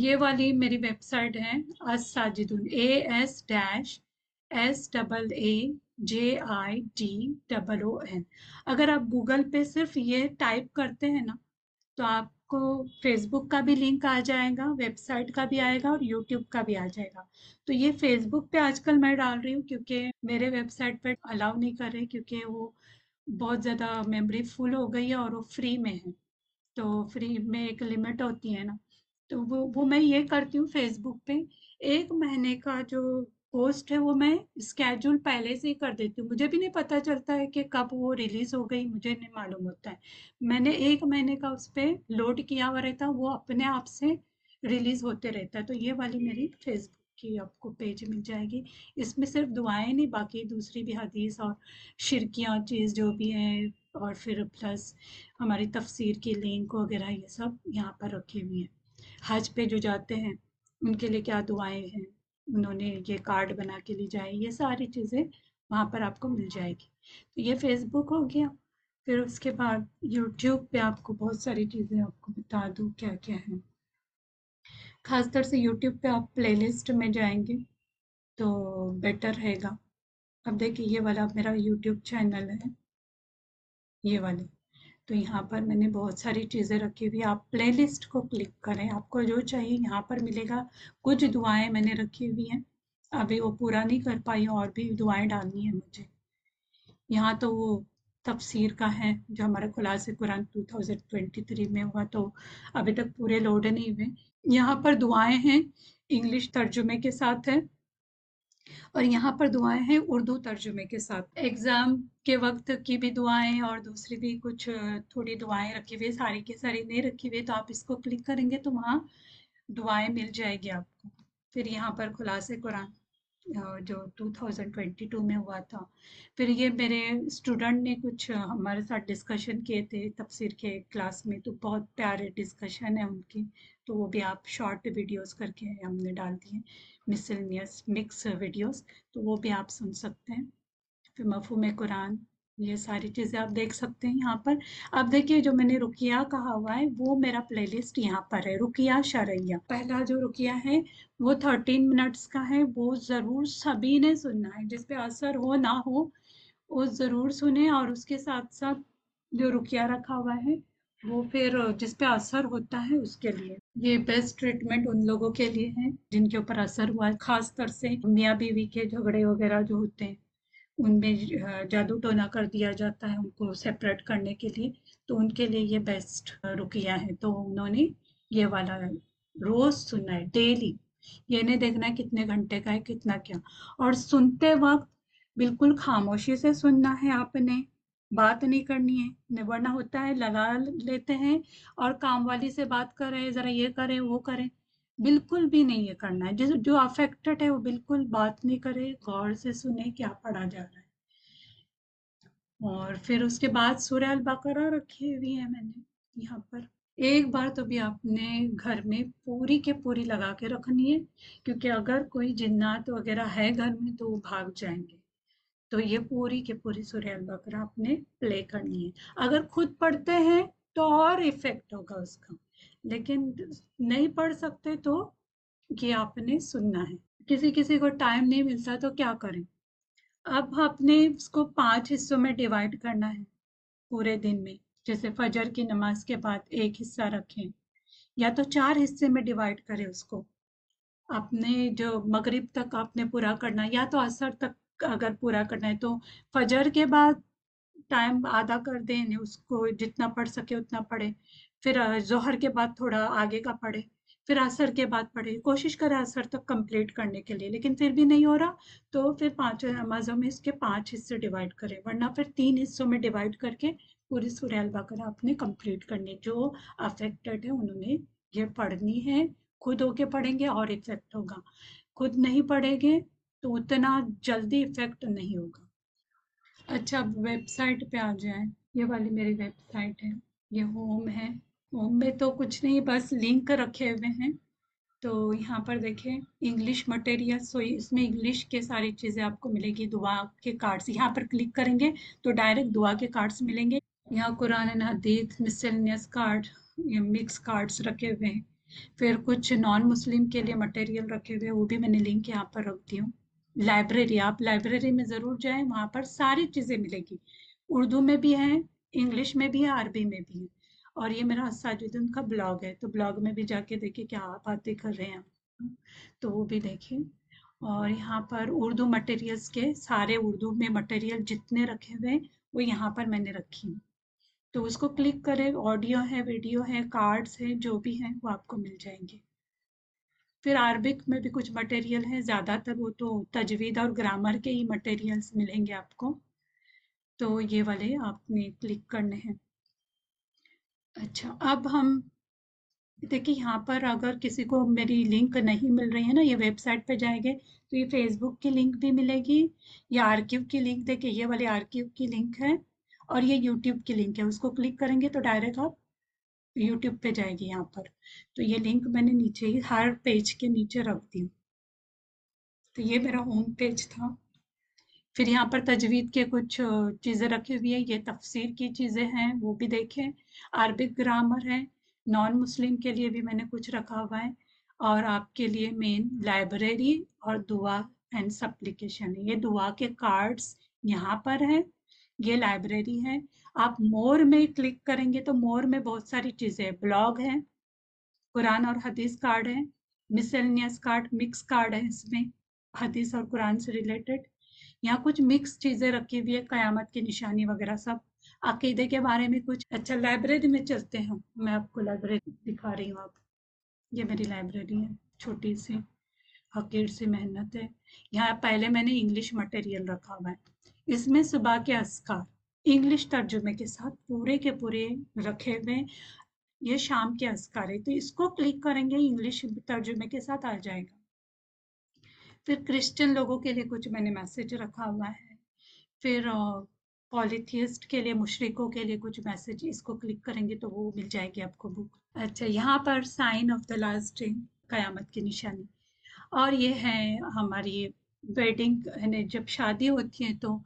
یہ والی میری ویب سائٹ ہے اس Sajidoon A S dash, S double A J I D double O N. اگر آپ گوگل پہ صرف یہ ٹائپ کرتے ہیں نا، تو آپ کو فیس بک کا بھی لنک آ جائے گا، ویب سائٹ کا بھی آئے گا اور یوٹیوب کا بھی آ جائے گا۔ تو یہ فیس بک پہ آج کل میں ڈال رہی ہوں کیونکہ میرے ویب سائٹ پہ الاؤ نہیں کر رہے کیونکہ وہ بہت زیادہ میموری فل ہو گئی ہے اور وہ فری میں ہے۔ تو فری میں ایک لمٹ ہوتی ہے نا۔ تو وہ وہ میں یہ کرتی ہوں فیس بک پہ، ایک مہینے کا جو پوسٹ ہے وہ میں اسکیجول پہلے سے ہی کر دیتی ہوں۔ مجھے بھی نہیں پتا چلتا ہے کہ کب وہ ریلیز ہو گئی، مجھے نہیں معلوم ہوتا ہے۔ میں نے ایک مہینے کا اس پہ لوڈ کیا ہوا رہتا، وہ اپنے آپ سے ریلیز ہوتے رہتا ہے۔ تو یہ والی میری فیس بک کی آپ کو پیج مل جائے گی۔ اس میں صرف دعائیں نہیں، باقی دوسری بھی حدیث اور شرکیاں، چیز جو بھی ہیں اور پھر پلس ہماری تفسیر کی لنک وغیرہ، یہ سب یہاں پر رکھی ہوئی ہیں۔ حج پہ جو جاتے ہیں، ان کے لیے کیا دعائیں ہیں؟ انہوں نے یہ کارڈ بنا کے لی جائے، یہ ساری چیزیں وہاں پر آپ کو مل جائے گی۔ تو یہ فیس بک ہو گیا، پھر اس کے بعد یوٹیوب پہ آپ کو بہت ساری چیزیں آپ کو بتا دوں کیا کیا ہے خاص طور سے یوٹیوب پہ آپ پلے لسٹ میں جائیں گے تو بیٹر رہے گا۔ اب دیکھیے، یہ والا میرا یوٹیوب چینل ہے، یہ والے تو یہاں پر میں نے بہت ساری چیزیں رکھی ہوئی آپ پلے لسٹ کو کلک کریں۔ آپ کو جو چاہیے یہاں پر ملے گا۔ کچھ دعائیں میں نے رکھی ہوئی ہیں۔ ابھی وہ پورا نہیں کر پائی، اور بھی دعائیں ڈالنی ہیں مجھے۔ یہاں تو وہ تفسیر کا ہے، جو ہمارا خلاص قرآن 2023 میں ہوا، تو ابھی تک پورے لوڈ نہیں ہوئے۔ یہاں پر دعائیں ہیں۔ انگلش ترجمے کے ساتھ ہے۔ اور یہاں پر دعائیں ہیں اردو ترجمے کے ساتھ۔ ایگزام کے وقت کی بھی دعائیں اور دوسری بھی کچھ تھوڑی دعائیں رکھی ہوئی، ساری کی ساری نہیں رکھی ہوئی، تو آپ اس کو کلک کریں گے تو وہاں دعائیں مل جائے گی آپ کو۔ پھر یہاں پر خلاص قرآن جو 2022 میں ہوا تھا۔ پھر یہ میرے اسٹوڈنٹ نے کچھ ہمارے ساتھ ڈسکشن کیے تھے، تفسیر کے کلاس میں، تو بہت پیارے ڈسکشن ہے ان کی۔ تو وہ بھی آپ شارٹ ویڈیوز کر کے ہم نے ڈال دیے۔ مسلنیس مکس ویڈیوز تو وہ بھی آپ سن سکتے ہیں۔ پھر مفہوم قرآن، یہ ساری چیزیں آپ دیکھ سکتے ہیں یہاں پر۔ اب دیکھیے جو میں نے رکیہ کہا ہوا ہے، وہ میرا پلے لسٹ یہاں پر ہے۔ رکیہ شرعیہ۔ پہلا جو رکیہ ہے، وہ تھرٹین منٹس کا ہے۔ وہ ضرور سبھی نے سننا ہے۔ جس پہ اثر ہو نہ ہو، وہ ضرور سنیں۔ اور اس کے ساتھ ساتھ جو رکیہ رکھا ہوا ہے وہ پھر جس پہ اثر ہوتا ہے اس کے لیے۔ یہ بیسٹ ٹریٹمنٹ ان لوگوں کے لیے ہے جن کے اوپر اثر ہوا ہے، خاص طور سے میاں بیوی کے جھگڑے وغیرہ جو ہوتے ہیں۔ ان میں جادو ٹونا کر دیا جاتا ہے ان کو سیپریٹ کرنے کے لیے۔ تو ان کے لیے یہ بیسٹ رکیا ہے تو انہوں نے یہ والا روز سننا ہے ڈیلی یہ نہیں دیکھنا ہے کتنے گھنٹے کا ہے، کتنا کیا۔ اور سنتے وقت بالکل خاموشی سے سننا ہے آپ نے بات نہیں کرنی ہے۔ ورنہ ہوتا ہے لگا لیتے ہیں اور کام والی سے بات کریں، ذرا یہ کریں، وہ کریں۔ بالکل بھی نہیں یہ کرنا ہے۔ جس جو افیکٹڈ ہے وہ بالکل بات نہیں کرے، غور سے سنے کیا پڑھا جا رہا ہے۔ اور پھر اس کے بعد سورہ البقرہ رکھی ہوئی ہے میں نے یہاں پر۔ ایک بار تو بھی آپ نے گھر میں پوری کے پوری لگا کے رکھنی ہے، کیونکہ اگر کوئی جنات وغیرہ ہے گھر میں تو وہ بھاگ جائیں گے۔ تو یہ پوری کے پوری سورہ البقرہ آپ نے پلے کرنی ہے۔ اگر خود پڑھتے ہیں تو اور افیکٹ ہوگا اس کا۔ لیکن نہیں پڑھ سکتے تو یہ آپ نے سننا ہے۔ کسی کسی کو ٹائم نہیں ملتا تو کیا کریں؟ اب آپ نے اس کو پانچ حصوں میں ڈیوائڈ کرنا ہے پورے دن میں۔ جیسے فجر کی نماز کے بعد ایک حصہ رکھیں یا تو چار حصے میں ڈیوائڈ کریں اس کو۔ آپ نے جو مغرب تک آپ نے پورا کرنا یا تو اثر تک اگر پورا کرنا ہے تو فجر کے بعد ٹائم آدھا کر دیں یعنی اس کو جتنا پڑھ سکے اتنا پڑھے پھر ظہر کے بعد تھوڑا آگے کا پڑھے پھر عصر کے بعد پڑھے کوشش کرے عصر تک کمپلیٹ کرنے کے لیے، لیکن پھر بھی نہیں ہو رہا۔ تو پھر پانچ نمازوں میں اس کے پانچ حصے ڈیوائڈ کرے ورنہ پھر تین حصوں میں ڈیوائڈ کر کے پوری سورہ البقرہ آپ نے کمپلیٹ کرنی، جو افیکٹڈ ہے، انہوں نے یہ پڑھنی ہے۔ خود ہو کے پڑھیں گے اور افیکٹ ہوگا۔ خود نہیں پڑھیں گے تو اتنا جلدی افیکٹ نہیں ہوگا۔ اچھا ویب سائٹ پہ آ جائیں۔ یہ والی میری ویب سائٹ ہے۔ یہ ہوم ہے۔ ہوم میں تو کچھ نہیں، بس لنک رکھے ہوئے ہیں۔ تو یہاں پر دیکھیں انگلش مٹیریل سو اس میں انگلش کے ساری چیزیں آپ کو ملے گی۔ دعا کے کارڈس یہاں پر کلک کریں گے تو ڈائریکٹ دعا کے کارڈس ملیں گے۔ یہاں قرآن، حدیث مسلنیس کارڈ یا مکس کارڈس رکھے ہوئے ہیں۔ پھر کچھ نان مسلم کے لیے مٹیریل رکھے ہوئے وہ بھی میں نے لنک یہاں پر رکھ دی ہوں۔ لائبریری، آپ لائبریری میں ضرور جائیں، وہاں پر ساری چیزیں ملے گی۔ اردو میں بھی ہیں، انگلش میں بھی ہے عربی میں بھی ہے اور یہ میرا ساجدن کا بلاگ ہے۔ تو بلاگ میں بھی جا کے دیکھیں کیا باتیں کر رہے ہیں تو وہ بھی دیکھیں اور یہاں پر اردو مٹیریلس کے سارے اردو میں مٹیریل جتنے رکھے ہوئے وہ یہاں پر میں نے رکھی ہیں۔ تو اس کو کلک کریں آڈیو ہے ویڈیو ہے کارڈس ہیں، جو بھی ہیں، وہ آپ کو مل جائیں گے۔ پھر عربک میں بھی کچھ مٹیریل ہیں، زیادہ تر وہ تو تجوید اور گرامر کے ہی مٹیریلس ملیں گے آپ کو۔ تو یہ والے آپ نے کلک کرنے ہیں۔ اچھا اب ہم، دیکھیں یہاں پر اگر کسی کو میری لنک نہیں مل رہی ہے نا، یہ ویب سائٹ پہ جائیں گے، تو یہ فیس بک کی لنک بھی ملے گی یا آرکیو کی لنک دیکھیں یہ والے آرکیو کی لنک ہے اور یہ یوٹیوب کی لنک ہے۔ اس کو کلک کریں گے تو ڈائریکٹ آپ یوٹیوب پہ جائے گی یہاں پر۔ تو یہ لنک میں نے نیچے ہی ہر پیج کے نیچے رکھ دی۔ تو یہ میرا ہوم پیج تھا۔ پھر یہاں پر تجوید کے کچھ چیزیں رکھی ہوئی ہیں۔ یہ تفسیر کی چیزیں ہیں، وہ بھی دیکھیں۔ عربک گرامر ہے۔ نان مسلم کے لیے بھی میں نے کچھ رکھا ہوا ہے۔ اور آپ کے لیے مین لائبریری اور دعا اینڈ سپلیکیشن یہ دعا کے کارڈز یہاں پر ہیں۔ یہ لائبریری ہے۔ آپ مور میں کلک کریں گے تو مور میں بہت ساری چیزیں بلاگ ہیں، قرآن اور حدیث کارڈ ہیں۔ مسلنیس کارڈ مکس کارڈ ہے اس میں، حدیث اور قرآن سے ریلیٹڈ یہاں کچھ مکس چیزیں رکھی ہوئی ہے قیامت کی نشانی وغیرہ سب۔ عقیدے کے بارے میں کچھ۔ اچھا لائبریری میں چلتے ہیں۔ میں آپ کو لائبریری دکھا رہی ہوں آپ۔ یہ میری لائبریری ہے، چھوٹی سی۔ حقیر سی محنت ہے۔ یہاں پہلے میں نے انگلش مٹیریل رکھا ہوا ہے۔ اس میں صبح کے اسکار انگلش ترجمے کے ساتھ پورے کے پورے رکھے ہوئے یہ شام کے اسکار ہے تو اس کو کلک کریں گے، انگلش ترجمے کے ساتھ آ جائے گا۔ پھر کرسچن لوگوں کے لیے کچھ میں نے میسج رکھا ہوا ہے۔ پھر پالیتھیسٹ کے لیے مشرقوں کے لیے کچھ میسج اس کو کلک کریں گے تو وہ مل جائے گی آپ کو بک۔ اچھا یہاں پر سائن آف دا لاسٹ قیامت کی نشانی۔ اور یہ ہے ہماری ویڈنگ یعنی جب شادی ہوتی ہے تو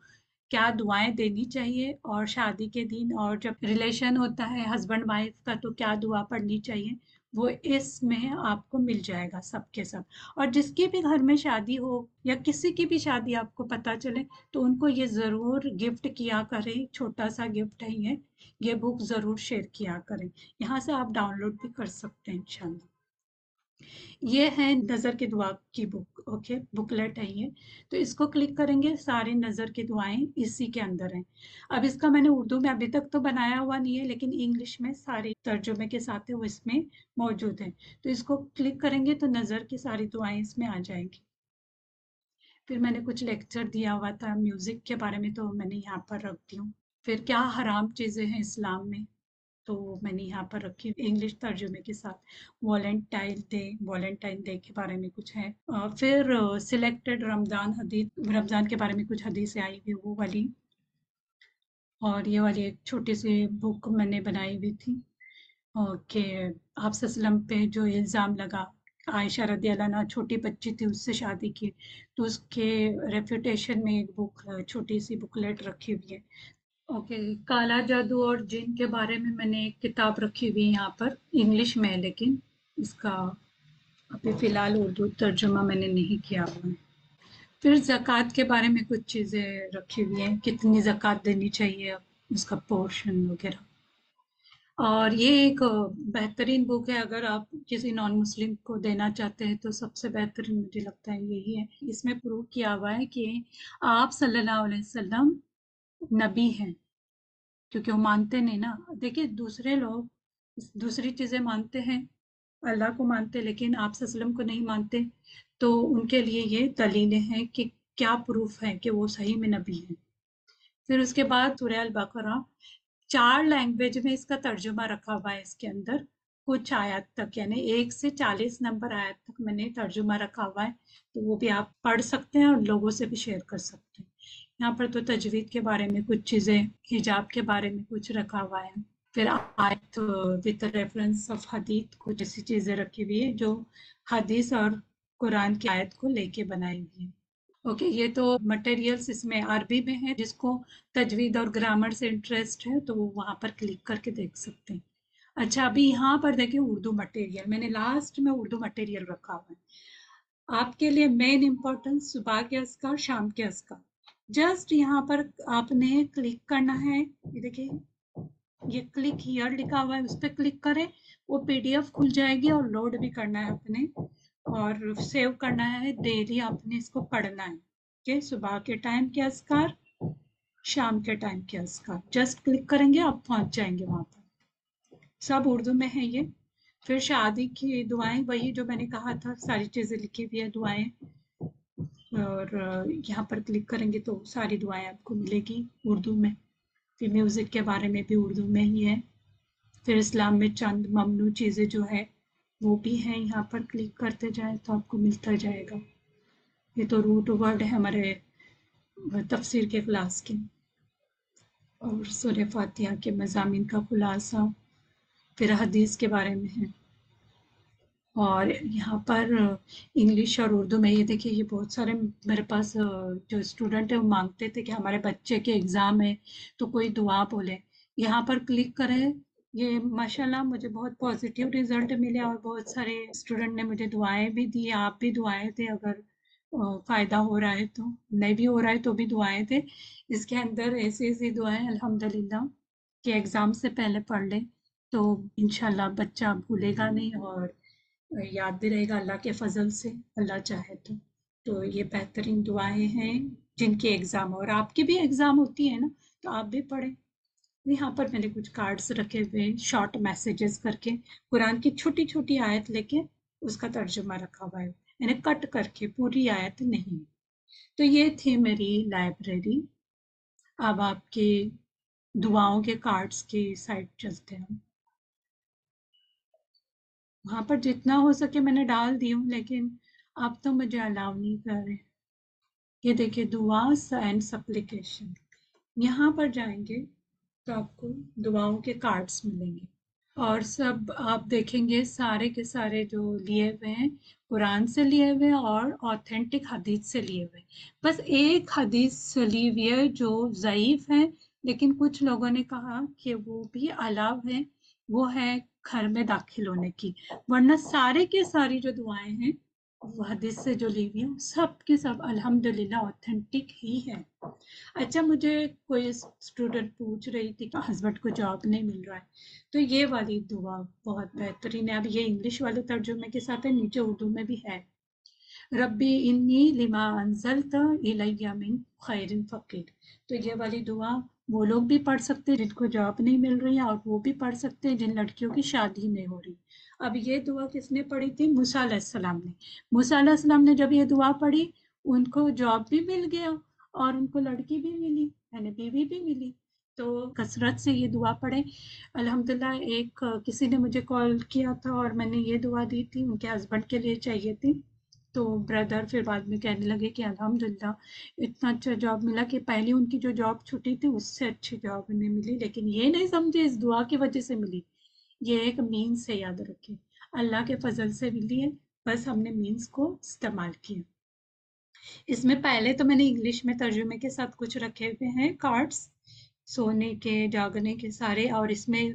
کیا دعائیں دینی چاہیے اور شادی کے دن اور جب ریلیشن ہوتا ہے ہسبینڈ وائف کا تو کیا دعا پڑھنی چاہیے وہ اس میں آپ کو مل جائے گا سب کے سب اور جس کی بھی گھر میں شادی ہو یا کسی کی بھی شادی آپ کو پتہ چلے تو ان کو یہ ضرور گفٹ کیا کریں چھوٹا سا گفٹ ہے یہ یہ بک ضرور شیئر کیا کریں یہاں سے آپ ڈاؤن لوڈ بھی کر سکتے ہیں انشاءاللہ یہ ہے نظر کی دعا کی بک اوکے بکلیٹ ہے یہ. تو اس کو کلک کریں گے، سارے نظر کی دعائیں اسی کے اندر ہیں. اب اس کا میں نے اردو میں ابھی تک تو بنایا ہوا نہیں ہے، لیکن انگلش میں سارے ترجمے کے ساتھ وہ اس میں موجود ہیں. تو اس کو کلک کریں گے تو نظر کی ساری دعائیں اس میں آ جائیں گی. پھر میں نے کچھ لیکچر دیا ہوا تھا میوزک کے بارے میں، تو میں نے یہاں پر رکھتی ہوں. پھر کیا حرام چیزیں ہیں اسلام میں؟ تو میں نے یہاں پر رکھی انگلش ترجمے کے ساتھ۔ والنٹائن ڈے والنٹائن ڈے کے بارے میں کچھ ہے۔ پھر سلیکٹڈ رمضان حدیث، رمضان کے بارے میں کچھ حدیثیں آئی ہوئی وہ والی۔ اور یہ والی ایک چھوٹی سی بک میں نے بنائی ہوئی تھی۔ کہ آپ وسلم پہ جو الزام لگا، عائشہ رضی اللہ عنہ چھوٹی بچی تھی، اس سے شادی کی۔ تو اس کے ریپوٹیشن میں ایک بک چھوٹی سی بکلیٹ رکھی ہوئی ہے۔ اوکے کالا جادو اور جن کے بارے میں میں نے ایک کتاب رکھی ہوئی یہاں پر انگلش میں لیکن اس کا ابھی فی الحال اردو ترجمہ میں نے نہیں کیا ہوا ہے پھر زکوٰۃ کے بارے میں کچھ چیزیں رکھی ہوئی ہیں کتنی زکوٰۃ دینی چاہیے اس کا پورشن وغیرہ اور یہ ایک بہترین بک ہے اگر آپ کسی نان مسلم کو دینا چاہتے ہیں تو سب سے بہترین مجھے لگتا ہے یہی ہے اس میں پروو کیا ہوا ہے کہ آپ صلی اللہ علیہ وسلم نبی ہیں۔ کیونکہ وہ مانتے نہیں نا۔ دیکھیے دوسرے لوگ دوسری چیزیں مانتے ہیں، اللہ کو مانتے لیکن آپ صلی اللہ علیہ وسلم کو نہیں مانتے۔ تو ان کے لیے یہ دلیلیں ہیں کہ کیا پروف ہے کہ وہ صحیح میں نبی ہیں۔ پھر اس کے بعد سورہ البقرہ چار لینگویج میں اس کا ترجمہ رکھا ہوا ہے اس کے اندر۔ کچھ آیات تک یعنی ایک سے چالیس نمبر آیات تک میں نے ترجمہ رکھا ہوا ہے۔ تو وہ بھی آپ پڑھ سکتے ہیں اور لوگوں سے بھی شیئر کر سکتے ہیں۔ یہاں پر تو تجوید کے بارے میں کچھ چیزیں، حجاب کے بارے میں کچھ رکھا ہوا ہے۔ پھر آیت وتھ ریفرنس آف حدیث کچھ ایسی چیزیں رکھی ہوئی ہے جو حدیث اور قرآن کی آیت کو لے کے بنائی ہوئی ہے اوکے، یہ تو مٹیریلس اس میں عربی میں ہے جس کو تجوید اور گرامر سے انٹرسٹ ہے، تو وہ وہاں پر کلک کر کے دیکھ سکتے ہیں۔ اچھا ابھی یہاں پر دیکھیں اردو مٹیریل میں نے لاسٹ میں اردو مٹیریل رکھا ہوا ہے۔ آپ کے لیے مین امپورٹنس صبح کے از کا شام کے از کا جسٹ یہاں پر آپ نے کلک کرنا ہے، یہ دیکھیے، یہ کلک ہیئر لکھا ہوا ہے، اس پہ کلک کرے وہ پی ڈی ایف کھل جائے گی اور لوڈ بھی کرنا ہے آپ اور سیو کرنا ہے، ڈیلی آپ نے اس کو پڑھنا ہے کہ صبح کے ٹائم کے اذکار، شام کے ٹائم کے اذکار جسٹ کلک کریں گے، آپ پہنچ جائیں گے وہاں پر۔ سب اردو میں ہے یہ۔ پھر شادی کی دعائیں، وہی جو میں نے کہا تھا، ساری چیزیں لکھی ہوئی ہے دعائیں۔ اور یہاں پر کلک کریں گے تو ساری دعائیں آپ کو ملے گی اردو میں۔ پھر میوزک کے بارے میں بھی اردو میں ہی ہے۔ پھر اسلام میں چند ممنوع چیزیں جو ہے وہ بھی ہیں۔ یہاں پر کلک کرتے جائیں تو آپ کو ملتا جائے گا۔ یہ تو روٹ ورڈ ہے ہمارے تفسیر کے کلاس کے۔ اور سورہ فاتحہ کے مضامین کا خلاصہ پھر حدیث کے بارے میں ہے۔ اور یہاں پر انگلش اور اردو میں یہ دیکھیے، یہ بہت سارے میرے پاس جو اسٹوڈنٹ ہیں، وہ مانگتے تھے کہ ہمارے بچے کے ایگزام ہے تو کوئی دعا بولے۔ یہاں پر کلک کریں یہ ماشاء اللہ مجھے بہت پازیٹیو رزلٹ ملے اور بہت سارے اسٹوڈنٹ نے مجھے دعائیں بھی دی، آپ بھی دعائیں تھے اگر فائدہ ہو رہا ہے تو۔ نہیں بھی ہو رہا ہے تو بھی دعائیں تھے اس کے اندر ایسی ایسی دعائیں الحمد للہ کہ ایگزام سے پہلے پڑھ لیں تو انشاءاللہ بچہ بھولے گا نہیں اور یاد بھی رہے گا اللہ کے فضل سے، اللہ چاہے تو۔ تو یہ بہترین دعائیں ہیں جن کے ایگزام اور آپ کی بھی ایگزام ہوتی ہے نا، تو آپ بھی پڑھیں۔ یہاں پر میں نے کچھ کارڈز رکھے ہوئے شارٹ میسیجز کر کے۔ قرآن کی چھوٹی چھوٹی آیت لے کے اس کا ترجمہ رکھا ہوا ہے۔ یعنی کٹ کر کے، پوری آیت نہیں۔ تو یہ تھی میری لائبریری اب آپ کے دعاؤں کے کارڈز کی سائٹ چلتے ہیں۔ وہاں پر جتنا ہو سکے میں نے ڈال دی ہوں، لیکن آپ تو مجھے الاؤ نہیں کر رہے۔ یہ دیکھیے، دعا اینڈ سپلیکیشن یہاں پر جائیں گے تو آپ کو دعاؤں کے کارڈس ملیں گے۔ اور سب آپ دیکھیں گے سارے کے سارے جو لیے ہوئے ہیں، قرآن سے لیے ہوئے اور آتھینٹک حدیث سے لیے ہوئے۔ بس ایک حدیث لی ہوئی ہے جو ضعیف ہیں لیکن کچھ لوگوں نے کہا کہ وہ بھی الاؤ ہیں وہ ہے گھر میں داخل ہونے کی۔ ورنہ سارے کے ساری جو دعائیں ہیں، وہ حدیث سے جو لی ہوئی ہیں سب کے سب الحمدللہ اوتھینٹک ہی ہے اچھا مجھے کوئی اسٹوڈنٹ پوچھ رہی تھی کہ ہسبینڈ کو جاب نہیں مل رہا ہے، تو یہ والی دعا بہت بہترین ہے۔ اب یہ انگلش والے ترجمے کے ساتھ ہے، نیچے اردو میں بھی ہے۔ ربی انی لما انزلت الیہ من خیر فقیر۔ تو یہ والی دعا وہ لوگ بھی پڑھ سکتے ہیں جن کو جاب نہیں مل رہی اور وہ بھی پڑھ سکتے ہیں جن لڑکیوں کی شادی نہیں ہو رہی۔ اب یہ دعا کس نے پڑھی تھی؟ موسیٰ علیہ السلام نے۔ موسیٰ علیہ السلام نے جب یہ دعا پڑھی، ان کو جاب بھی مل گیا اور ان کو لڑکی بھی ملی یعنی بیوی بھی ملی۔ تو کثرت سے یہ دعا پڑھیں۔ الحمدللہ، ایک کسی نے مجھے کال کیا تھا اور میں نے یہ دعا دی تھی، ان کے ہسبینڈ کے لیے چاہیے تھی۔ تو بردر پھر بعد میں کہنے لگے کہ الحمدللہ، اتنا اچھا جاب ملا کہ پہلے ان کی جو جاب چھٹی تھی، اس سے اچھی جاب انہیں ملی۔ لیکن یہ نہیں سمجھے، اس دعا کی وجہ سے ملی۔ یہ ایک مینس سے یاد رکھے اللہ کے فضل سے ملی ہے، بس ہم نے مینس کو استعمال کیا۔ اس میں پہلے تو میں نے انگلش میں ترجمے کے ساتھ کچھ رکھے ہوئے ہیں کارڈس سونے کے، جاگنے کے سارے۔ اور اس میں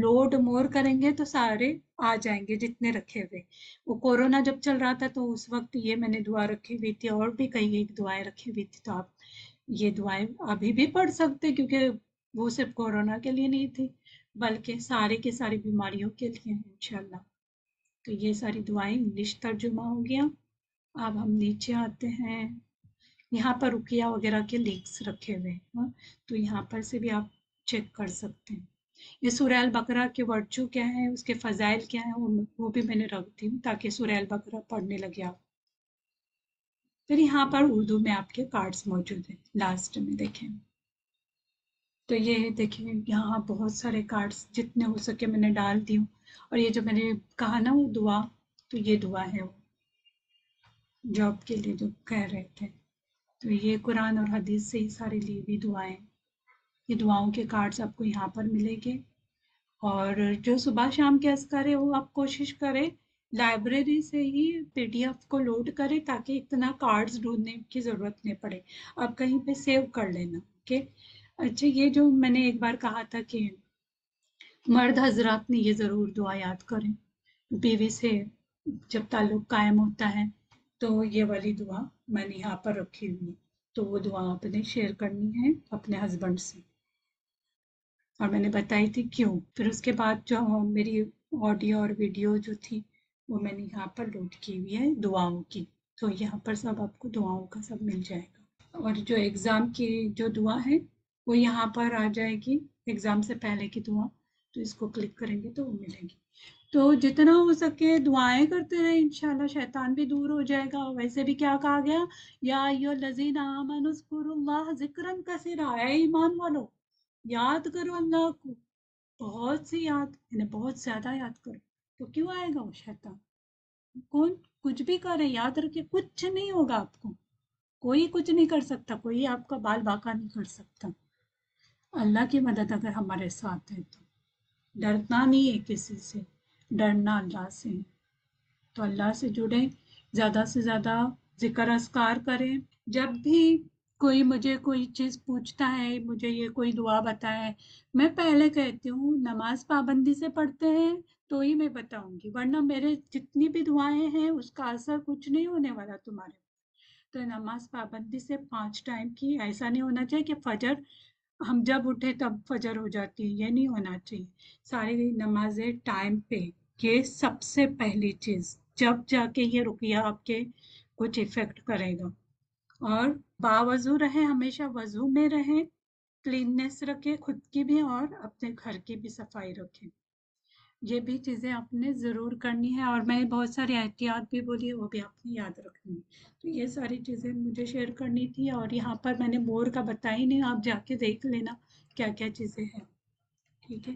لوڈ مور کریں گے تو سارے آ جائیں گے جتنے رکھے ہوئے۔ وہ کورونا جب چل رہا تھا تو اس وقت یہ میں نے دعا رکھی ہوئی تھی، اور بھی کئی ایک دعائیں رکھی ہوئی تھی۔ تو آپ یہ دعائیں ابھی بھی پڑھ سکتے کیونکہ وہ صرف کورونا کے لیے نہیں تھی، بلکہ سارے کے ساری بیماریوں کے لیے انشاءاللہ۔ تو یہ ساری دعائیں انگلش ترجمہ ہو گیا اب ہم نیچے آتے ہیں۔ یہاں پر رکیا وغیرہ کے لنکس رکھے ہوئے ہیں۔ تو یہاں پر سے بھی آپ چیک کر سکتے ہیں۔ یہ سورہ البقرہ کے ورچو کیا ہیں، اس کے فضائل کیا ہیں، وہ بھی میں نے رکھ دی ہوں تاکہ سورہ البقرہ پڑھنے لگے آپ۔ پھر یہاں پر اردو میں آپ کے کارڈز موجود ہیں لاسٹ میں دیکھیں۔ تو یہ دیکھیں، یہاں بہت سارے کارڈز جتنے ہو سکے میں نے ڈال دی ہوں۔ اور یہ جو میں نے کہا نا، وہ دعا، تو یہ دعا ہے وہ۔ جاب کے لیے جو کہہ رہے تھے۔ تو یہ قرآن اور حدیث سے ہی سارے لیے بھی دعائیں۔ یہ دعاؤں کے کارڈز آپ کو یہاں پر ملیں گے۔ اور جو صبح شام کے اذکار ہے وہ آپ کوشش کریں لائبریری سے ہی پی ڈی ایف کو لوڈ کریں تاکہ اتنا کارڈز ڈھونڈنے کی ضرورت نہیں پڑے۔ آپ کہیں پہ سیو کر لینا، اوکے؟ اچھا یہ جو میں نے ایک بار کہا تھا کہ مرد حضرات نے یہ ضرور دعا یاد کریں۔ بیوی سے جب تعلق قائم ہوتا ہے تو یہ والی دعا میں نے یہاں پر رکھی ہوئی تو وہ دعا آپ نے شیئر کرنی ہے اپنے ہسبینڈ سے۔ اور میں نے بتائی تھی کیوں؟ پھر اس کے بعد جو میری آڈیو اور ویڈیو جو تھی، وہ میں نے یہاں پر لوڈ کی ہوئی ہے دعاؤں کی۔ تو یہاں پر سب آپ کو دعاؤں کا سب مل جائے گا۔ اور جو ایگزام کی جو دعا ہے، وہ یہاں پر آ جائے گی۔ ایگزام سے پہلے کی دعا، تو اس کو کلک کریں گے تو وہ ملے گی۔ تو جتنا ہو سکے دعائیں کرتے رہے، انشاءاللہ شیطان بھی دور ہو جائے گا۔ ویسے بھی کیا کہا گیا؟ یا لذین آمن اذکر اللہ ذکرن کثیرا۔ اے ایمان والو یاد کرو اللہ کو بہت سی یاد یعنی بہت زیادہ یاد کرو تو کیوں آئے گا وہ شیطان کون کچھ بھی کرے یاد رکھے کچھ نہیں ہوگا آپ کو کوئی کچھ نہیں کر سکتا کوئی آپ کا بال باقا نہیں کر سکتا اللہ کی مدد اگر ہمارے ساتھ ہے تو ڈرنا نہیں ہے کسی سے ڈرنا اللہ سے تو اللہ سے جڑے زیادہ سے زیادہ ذکر اسکار کریں جب بھی کوئی مجھے کوئی چیز پوچھتا ہے، مجھے یہ کوئی دعا بتائے۔ میں پہلے کہتی ہوں، نماز پابندی سے پڑھتے ہیں تو ہی میں بتاؤں گی، ورنہ میرے جتنی بھی دعائیں ہیں، اس کا اثر کچھ نہیں ہونے والا تمہارے تو نماز پابندی سے پانچ ٹائم کی، ایسا نہیں ہونا چاہیے کہ فجر، ہم جب اٹھے تب فجر ہو جاتی ہے، یہ نہیں ہونا چاہیے۔ ساری نمازیں ٹائم پہ، یہ سب سے پہلی چیز، جب جا کے یہ رکیا آپ کے کچھ افیکٹ کرے گا۔ اور باوضو رہے، ہمیشہ وضو میں رہیں کلیننیس رکھے، خود کی بھی اور اپنے گھر کی بھی صفائی رکھیں یہ بھی چیزیں آپ نے ضرور کرنی ہے اور میں بہت ساری احتیاط بھی بولی، وہ بھی آپ نے یاد رکھنی ہے تو یہ ساری چیزیں مجھے شیئر کرنی تھی اور یہاں پر میں نے مور کا بتائی نہیں، آپ جا کے دیکھ لینا کیا کیا چیزیں ہیں۔ ٹھیک ہے۔